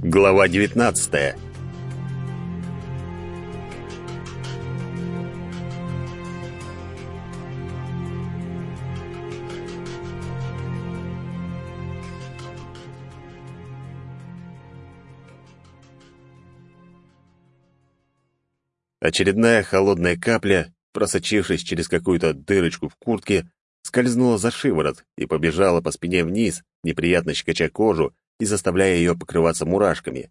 Глава 19. Очередная холодная капля, просочившись через какую-то дырочку в куртке, скользнула за шиворот и побежала по спине вниз, неприятно щекоча кожу и заставляя ее покрываться мурашками.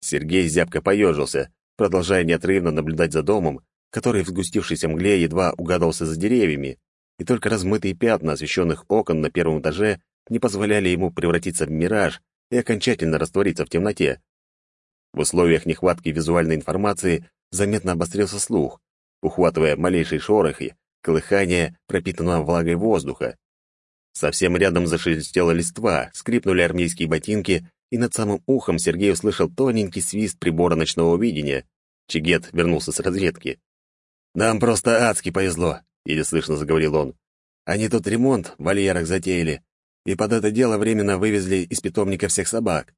Сергей зябко поежился, продолжая неотрывно наблюдать за домом, который в сгустившейся мгле едва угадывался за деревьями, и только размытые пятна освещенных окон на первом этаже не позволяли ему превратиться в мираж и окончательно раствориться в темноте. В условиях нехватки визуальной информации заметно обострился слух, ухватывая малейшие шорохи, колыхание пропитанного влагой воздуха. Совсем рядом зашелестела листва, скрипнули армейские ботинки, и над самым ухом Сергей услышал тоненький свист прибора ночного видения. Чигет вернулся с разведки. «Нам просто адски повезло», — еле слышно заговорил он. «Они тут ремонт в вольерах затеяли, и под это дело временно вывезли из питомника всех собак.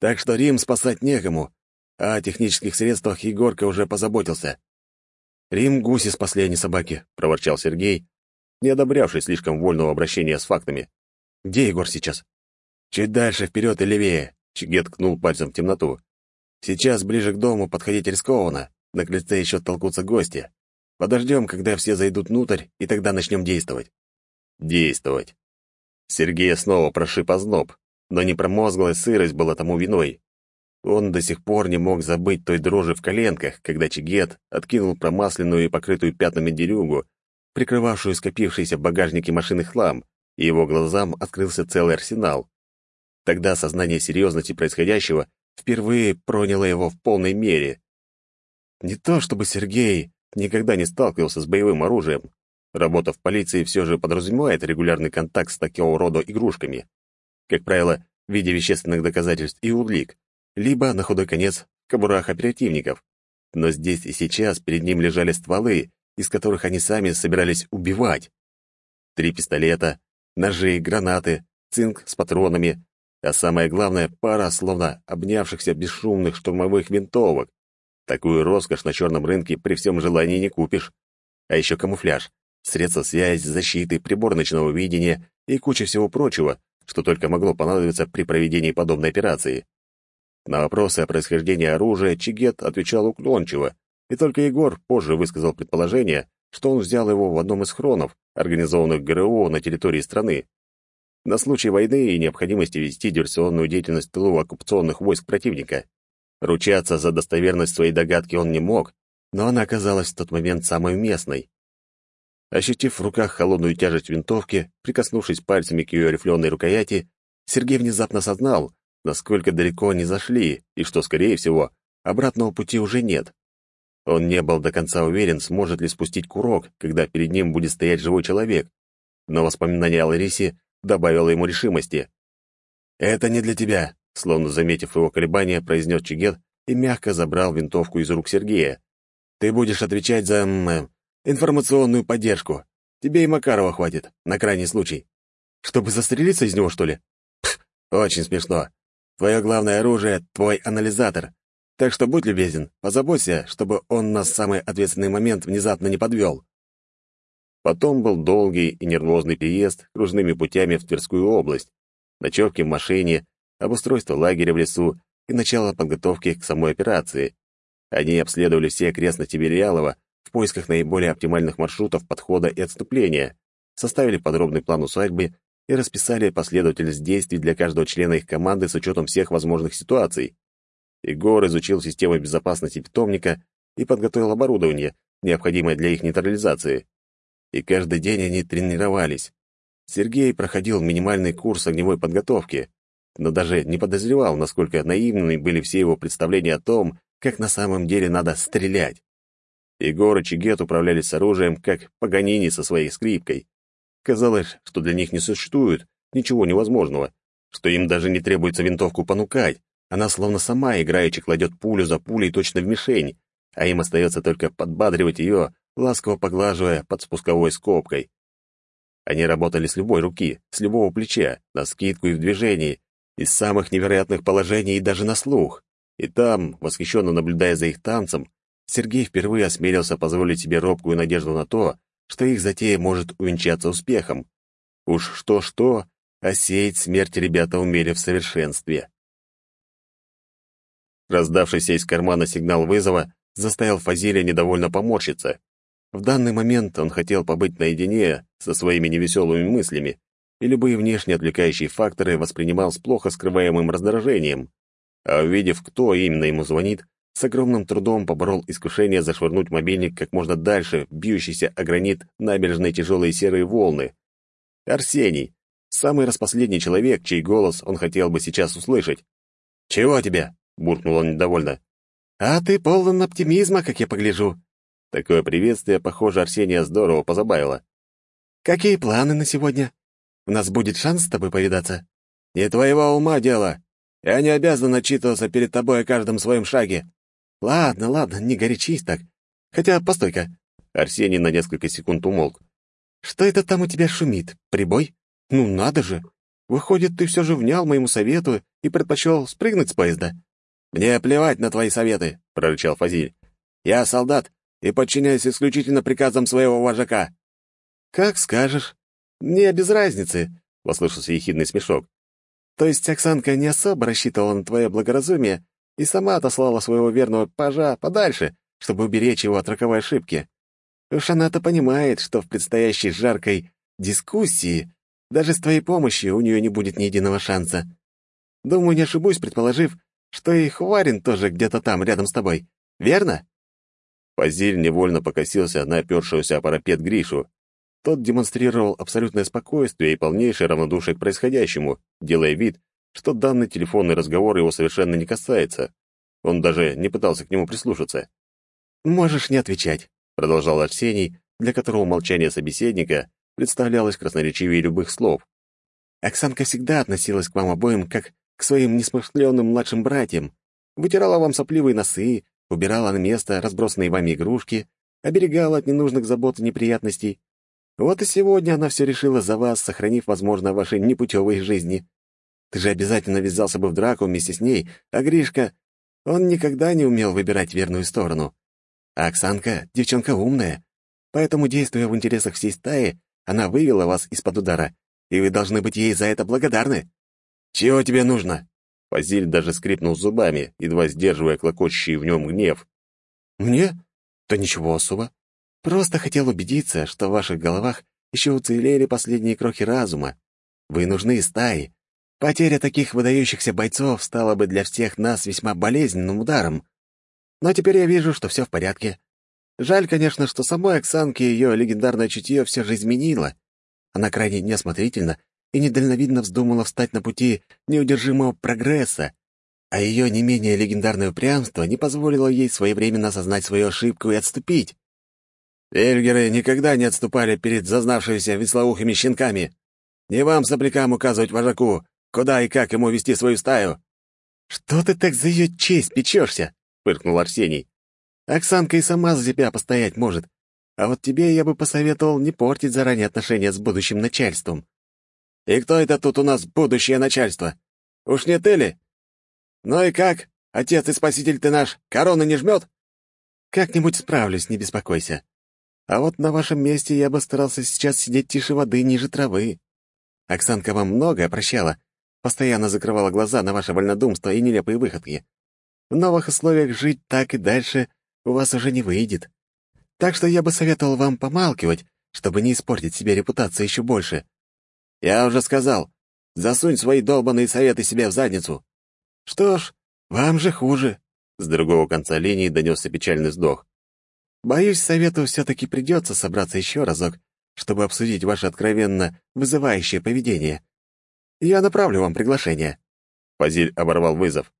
Так что Рим спасать некому, а о технических средствах Егорка уже позаботился. «Рим гуси спасли, а не собаки», — проворчал Сергей, не одобрявший слишком вольного обращения с фактами. «Где Егор сейчас?» «Чуть дальше, вперед и левее», — Чигет ткнул пальцем в темноту. «Сейчас ближе к дому подходить рискованно. На крыльце еще толкутся гости. Подождем, когда все зайдут внутрь, и тогда начнем действовать». «Действовать». Сергея снова прошиб озноб, но непромозглая сырость была тому виной. Он до сих пор не мог забыть той дрожи в коленках, когда Чигет откинул промасленную и покрытую пятнами дерюгу, прикрывавшую скопившиеся в багажнике машины хлам, и его глазам открылся целый арсенал. Тогда сознание серьезности происходящего впервые проняло его в полной мере. Не то чтобы Сергей никогда не сталкивался с боевым оружием. Работа в полиции все же подразумевает регулярный контакт с такого рода игрушками. Как правило, в виде вещественных доказательств и улик, либо, на худой конец, в кобурах оперативников. Но здесь и сейчас перед ним лежали стволы, из которых они сами собирались убивать. Три пистолета, ножи, гранаты, цинк с патронами, а самое главное — пара словно обнявшихся бесшумных штурмовых винтовок. Такую роскошь на черном рынке при всем желании не купишь. А еще камуфляж, средства связи, защиты, прибор ночного видения и куча всего прочего, что только могло понадобиться при проведении подобной операции. На вопросы о происхождении оружия Чигет отвечал уклончиво, и только Егор позже высказал предположение, что он взял его в одном из хронов, организованных ГРУ на территории страны. На случай войны и необходимости вести диверсионную деятельность в тылу оккупационных войск противника. Ручаться за достоверность своей догадки он не мог, но она оказалась в тот момент самой местной. Ощутив в руках холодную тяжесть винтовки, прикоснувшись пальцами к ее рифленой рукояти, Сергей внезапно осознал, насколько далеко они зашли, и что, скорее всего, обратного пути уже нет. Он не был до конца уверен, сможет ли спустить курок, когда перед ним будет стоять живой человек, но воспоминание о Ларисе добавило ему решимости. «Это не для тебя», — словно заметив его колебания, произнес Чигет и мягко забрал винтовку из рук Сергея. «Ты будешь отвечать за... Э, информационную поддержку. Тебе и Макарова хватит, на крайний случай. Чтобы застрелиться из него, что ли? Пф, очень смешно. Твое главное оружие — твой анализатор. Так что будь любезен, позаботься, чтобы он нас в самый ответственный момент внезапно не подвел. Потом был долгий и нервозный переезд кружными путями в Тверскую область, ночевки в машине, обустройство лагеря в лесу и начало подготовки к самой операции. Они обследовали все окрестности Белялова в поисках наиболее оптимальных маршрутов подхода и отступления, составили подробный план усадьбы и расписали последовательность действий для каждого члена их команды с учетом всех возможных ситуаций. Егор изучил систему безопасности питомника и подготовил оборудование, необходимое для их нейтрализации. И каждый день они тренировались. Сергей проходил минимальный курс огневой подготовки, но даже не подозревал, насколько наивными были все его представления о том, как на самом деле надо стрелять. Егор и Чигет управлялись с оружием, как Паганини со своей скрипкой. Казалось, что для них не существует ничего невозможного, что им даже не требуется винтовку понукать. Она словно сама играючи кладет пулю за пулей точно в мишень, а им остается только подбадривать ее, ласково поглаживая под спусковой скобкой. Они работали с любой руки, с любого плеча, на скидку и в движении, из самых невероятных положений и даже на слух. И там, восхищенно наблюдая за их танцем, Сергей впервые осмелился позволить себе робкую надежду на то, что их затея может увенчаться успехом. Уж что-что, а сеять смерть ребята умели в совершенстве. Раздавшийся из кармана сигнал вызова заставил Фазиля недовольно поморщиться. В данный момент он хотел побыть наедине со своими невеселыми мыслями, и любые внешне отвлекающие факторы воспринимал с плохо скрываемым раздражением. А увидев, кто именно ему звонит, с огромным трудом поборол искушение зашвырнуть мобильник как можно дальше, бьющийся о гранит набережной тяжелые серые волны. Арсений, самый распоследний человек, чей голос он хотел бы сейчас услышать. «Чего тебе?» — буркнул он недовольно. «А ты полон оптимизма, как я погляжу». Такое приветствие, похоже, Арсения здорово позабавило. «Какие планы на сегодня? У нас будет шанс с тобой повидаться?» «Не твоего ума дело. Я не обязан отчитываться перед тобой о каждом своем шаге». «Ладно, ладно, не горячись так. Хотя, постой-ка». Арсений на несколько секунд умолк. «Что это там у тебя шумит? Прибой? Ну, надо же. Выходит, ты все же внял моему совету и предпочел спрыгнуть с поезда?» «Мне плевать на твои советы», — прорычал Фазиль. «Я солдат и подчиняюсь исключительно приказам своего вожака». «Как скажешь. Мне без разницы», — послышался ехидный смешок. «То есть Оксанка не особо рассчитывала на твое благоразумие и сама отослала своего верного пажа подальше, чтобы уберечь его от роковой ошибки. Уж она-то понимает, что в предстоящей жаркой дискуссии даже с твоей помощью у нее не будет ни единого шанса. Думаю, не ошибусь, предположив, что и Хварин тоже где-то там, рядом с тобой. Верно?» Позиль невольно покосился на опершегося о парапет Гришу. Тот демонстрировал абсолютное спокойствие и полнейшее равнодушие к происходящему, делая вид, что данный телефонный разговор его совершенно не касается. Он даже не пытался к нему прислушаться. «Можешь не отвечать», — продолжал Арсений, для которого молчание собеседника представлялось красноречивее любых слов. «Оксанка всегда относилась к вам обоим как к своим несмышленным младшим братьям, вытирала вам сопливые носы, убирала на место разбросанные вами игрушки, оберегала от ненужных забот и неприятностей. Вот и сегодня она все решила за вас, сохранив, возможно, ваши непутевые жизни. Ты же обязательно ввязался бы в драку вместе с ней, а Гришка, он никогда не умел выбирать верную сторону. А Оксанка — девчонка умная, поэтому, действуя в интересах всей стаи, она вывела вас из-под удара, и вы должны быть ей за это благодарны. «Чего тебе нужно?» Фазиль даже скрипнул зубами, едва сдерживая клокочущий в нем гнев. «Мне? Да ничего особо. Просто хотел убедиться, что в ваших головах еще уцелели последние крохи разума. Вы нужны стаи. Потеря таких выдающихся бойцов стала бы для всех нас весьма болезненным ударом. Но теперь я вижу, что все в порядке. Жаль, конечно, что самой Оксанке ее легендарное чутье все же изменило. Она крайне неосмотрительна и недальновидно вздумала встать на пути неудержимого прогресса, а ее не менее легендарное упрямство не позволило ей своевременно осознать свою ошибку и отступить. Эльгеры никогда не отступали перед зазнавшимися веслоухими щенками. Не вам, соплякам, указывать вожаку, куда и как ему вести свою стаю. «Что ты так за ее честь печешься?» — фыркнул Арсений. «Оксанка и сама за себя постоять может. А вот тебе я бы посоветовал не портить заранее отношения с будущим начальством. И кто это тут у нас будущее начальство? Уж не ты ли? Ну и как? Отец и спаситель ты наш, корона не жмет? Как-нибудь справлюсь, не беспокойся. А вот на вашем месте я бы старался сейчас сидеть тише воды, ниже травы. Оксанка вам многое прощала, постоянно закрывала глаза на ваше вольнодумство и нелепые выходки. В новых условиях жить так и дальше у вас уже не выйдет. Так что я бы советовал вам помалкивать, чтобы не испортить себе репутацию еще больше. Я уже сказал, засунь свои долбанные советы себе в задницу. Что ж, вам же хуже. С другого конца линии донесся печальный вздох. Боюсь, совету все-таки придется собраться еще разок, чтобы обсудить ваше откровенно вызывающее поведение. Я направлю вам приглашение. Фазиль оборвал вызов.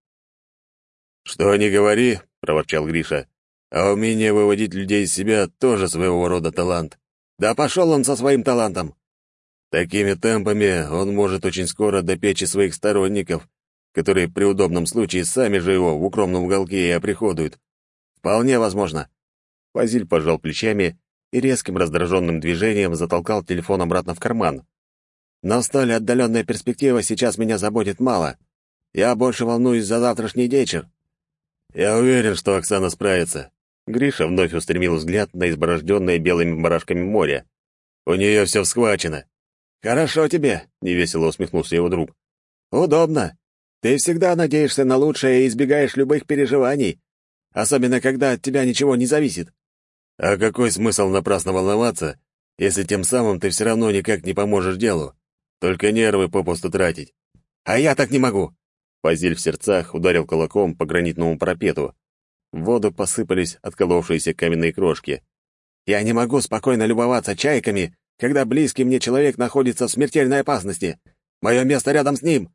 «Что не говори», — проворчал Гриша, «а умение выводить людей из себя тоже своего рода талант. Да пошел он со своим талантом!» Такими темпами он может очень скоро допечь и своих сторонников, которые при удобном случае сами же его в укромном уголке и оприходуют. Вполне возможно. Фазиль пожал плечами и резким раздраженным движением затолкал телефон обратно в карман. Но столь отдаленная перспектива сейчас меня заботит мало. Я больше волнуюсь за завтрашний вечер». «Я уверен, что Оксана справится». Гриша вновь устремил взгляд на изборожденное белыми барашками море. «У нее все схвачено». «Хорошо тебе», — невесело усмехнулся его друг. «Удобно. Ты всегда надеешься на лучшее и избегаешь любых переживаний, особенно когда от тебя ничего не зависит». «А какой смысл напрасно волноваться, если тем самым ты все равно никак не поможешь делу? Только нервы попусту тратить». «А я так не могу!» Базиль в сердцах ударил кулаком по гранитному парапету. В воду посыпались отколовшиеся каменные крошки. «Я не могу спокойно любоваться чайками, когда близкий мне человек находится в смертельной опасности. Мое место рядом с ним!»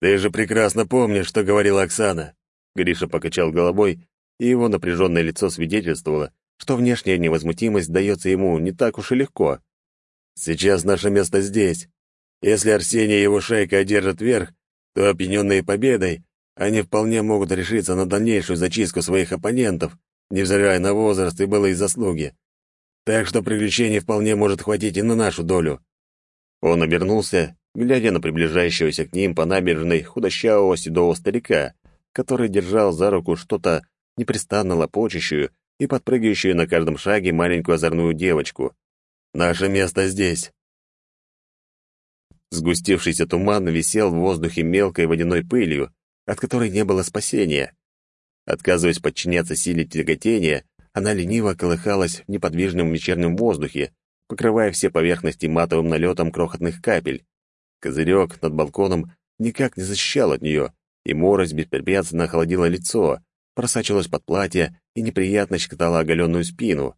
«Ты же прекрасно помнишь, что говорила Оксана!» Гриша покачал головой, и его напряженное лицо свидетельствовало, что внешняя невозмутимость дается ему не так уж и легко. «Сейчас наше место здесь. Если Арсений и его шайка одержат верх, то, опьяненные победой, они вполне могут решиться на дальнейшую зачистку своих оппонентов, невзирая на возраст и былые заслуги. Так что приключений вполне может хватить и на нашу долю». Он обернулся, глядя на приближающегося к ним по набережной худощавого седого старика, который держал за руку что-то непрестанно лопочущую и подпрыгивающую на каждом шаге маленькую озорную девочку. «Наше место здесь!» Сгустившийся туман висел в воздухе мелкой водяной пылью, от которой не было спасения. Отказываясь подчиняться силе тяготения, она лениво колыхалась в неподвижном вечернем воздухе, покрывая все поверхности матовым налетом крохотных капель. Козырек над балконом никак не защищал от нее, и морось беспрепятственно охладила лицо, просачивалась под платье и неприятно щекотала оголенную спину.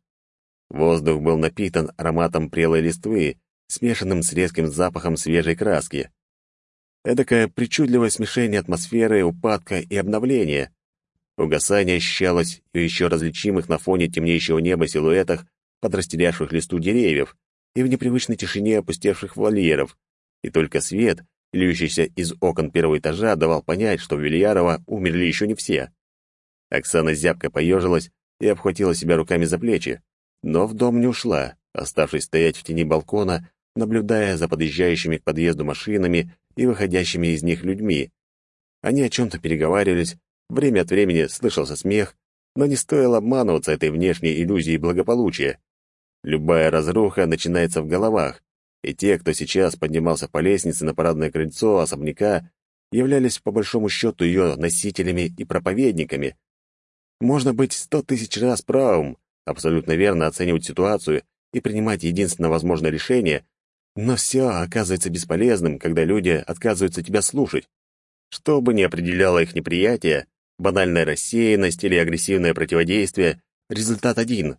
Воздух был напитан ароматом прелой листвы, смешанным с резким запахом свежей краски. Эдакое причудливое смешение атмосферы, упадка и обновления. Угасание ощущалось в еще различимых на фоне темнеющего неба силуэтах подрастерявших листу деревьев и в непривычной тишине опустевших вольеров, и только свет, льющийся из окон первого этажа, давал понять, что в Вильярово умерли еще не все. Оксана зябко поежилась и обхватила себя руками за плечи, но в дом не ушла, оставшись стоять в тени балкона, наблюдая за подъезжающими к подъезду машинами и выходящими из них людьми. Они о чем-то переговаривались, время от времени слышался смех, но не стоило обманываться этой внешней иллюзией благополучия. Любая разруха начинается в головах, и те, кто сейчас поднимался по лестнице на парадное крыльцо особняка, являлись по большому счету ее носителями и проповедниками. Можно быть сто тысяч раз правым, абсолютно верно оценивать ситуацию и принимать единственно возможное решение, но все оказывается бесполезным, когда люди отказываются тебя слушать. Что бы ни определяло их неприятие, банальная рассеянность или агрессивное противодействие, результат один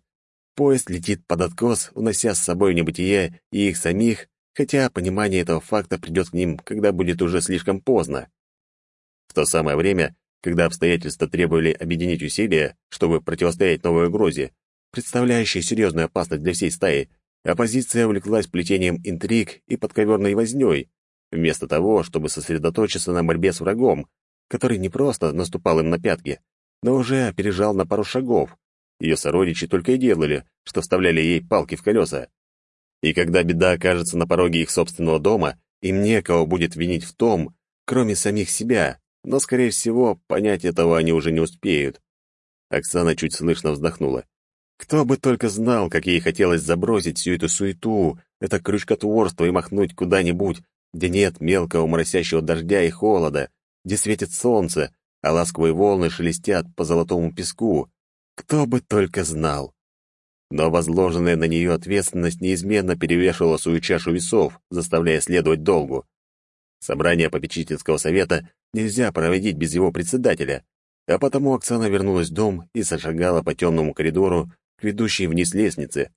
Поезд летит под откос, унося с собой небытие и их самих, хотя понимание этого факта придет к ним, когда будет уже слишком поздно. В то самое время, когда обстоятельства требовали объединить усилия, чтобы противостоять новой угрозе, представляющей серьезную опасность для всей стаи, оппозиция увлеклась плетением интриг и подковерной вознёй, вместо того, чтобы сосредоточиться на борьбе с врагом, который не просто наступал им на пятки, но уже опережал на пару шагов, ее сородичи только и делали, что вставляли ей палки в колеса. И когда беда окажется на пороге их собственного дома, им некого будет винить в том, кроме самих себя, но, скорее всего, понять этого они уже не успеют. Оксана чуть слышно вздохнула. Кто бы только знал, как ей хотелось забросить всю эту суету, это крючкотворство и махнуть куда-нибудь, где нет мелкого моросящего дождя и холода, где светит солнце, а ласковые волны шелестят по золотому песку, кто бы только знал. Но возложенная на нее ответственность неизменно перевешивала свою чашу весов, заставляя следовать долгу. Собрание попечительского совета нельзя проводить без его председателя, а потому Оксана вернулась в дом и зашагала по темному коридору к ведущей вниз лестнице.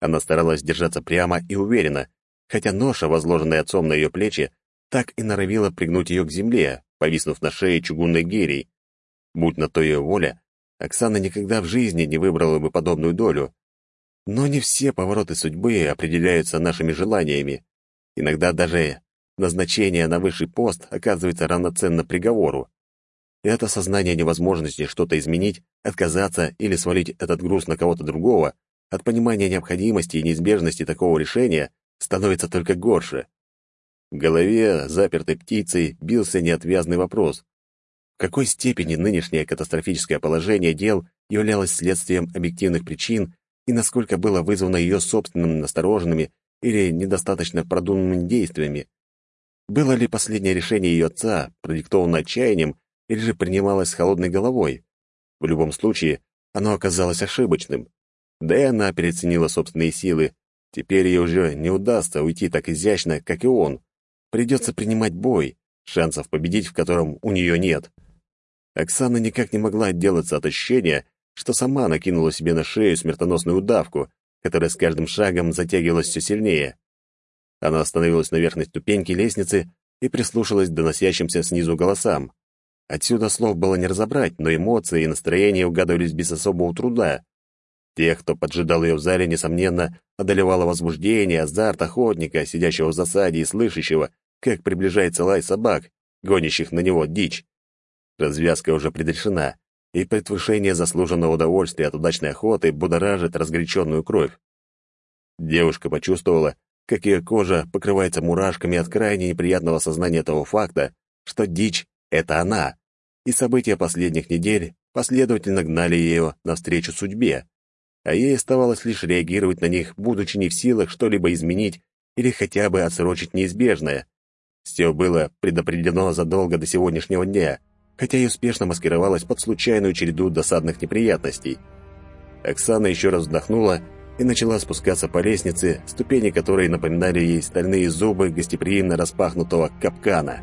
Она старалась держаться прямо и уверенно, хотя ноша, возложенная отцом на ее плечи, так и норовила пригнуть ее к земле, повиснув на шее чугунной гирей. Будь на то ее воля, Оксана никогда в жизни не выбрала бы подобную долю. Но не все повороты судьбы определяются нашими желаниями. Иногда даже назначение на высший пост оказывается равноценно приговору. это сознание невозможности что-то изменить, отказаться или свалить этот груз на кого-то другого, от понимания необходимости и неизбежности такого решения становится только горше. В голове, запертой птицей, бился неотвязный вопрос. В какой степени нынешнее катастрофическое положение дел являлось следствием объективных причин и насколько было вызвано ее собственными настороженными или недостаточно продуманными действиями? Было ли последнее решение ее отца продиктовано отчаянием или же принималось с холодной головой? В любом случае, оно оказалось ошибочным. Да и она переоценила собственные силы. Теперь ей уже не удастся уйти так изящно, как и он. Придется принимать бой, шансов победить в котором у нее нет. Оксана никак не могла отделаться от ощущения, что сама накинула себе на шею смертоносную удавку, которая с каждым шагом затягивалась все сильнее. Она остановилась на верхней ступеньке лестницы и прислушалась к доносящимся снизу голосам. Отсюда слов было не разобрать, но эмоции и настроение угадывались без особого труда. Тех, кто поджидал ее в зале, несомненно, одолевало возбуждение, азарт охотника, сидящего в засаде и слышащего, как приближается лай собак, гонящих на него дичь. Развязка уже предрешена, и предвкушение заслуженного удовольствия от удачной охоты будоражит разгоряченную кровь. Девушка почувствовала, как ее кожа покрывается мурашками от крайне неприятного сознания того факта, что дичь — это она, и события последних недель последовательно гнали ее навстречу судьбе а ей оставалось лишь реагировать на них, будучи не в силах что-либо изменить или хотя бы отсрочить неизбежное. Все было предопределено задолго до сегодняшнего дня, хотя и успешно маскировалось под случайную череду досадных неприятностей. Оксана еще раз вздохнула и начала спускаться по лестнице, ступени которой напоминали ей стальные зубы гостеприимно распахнутого капкана.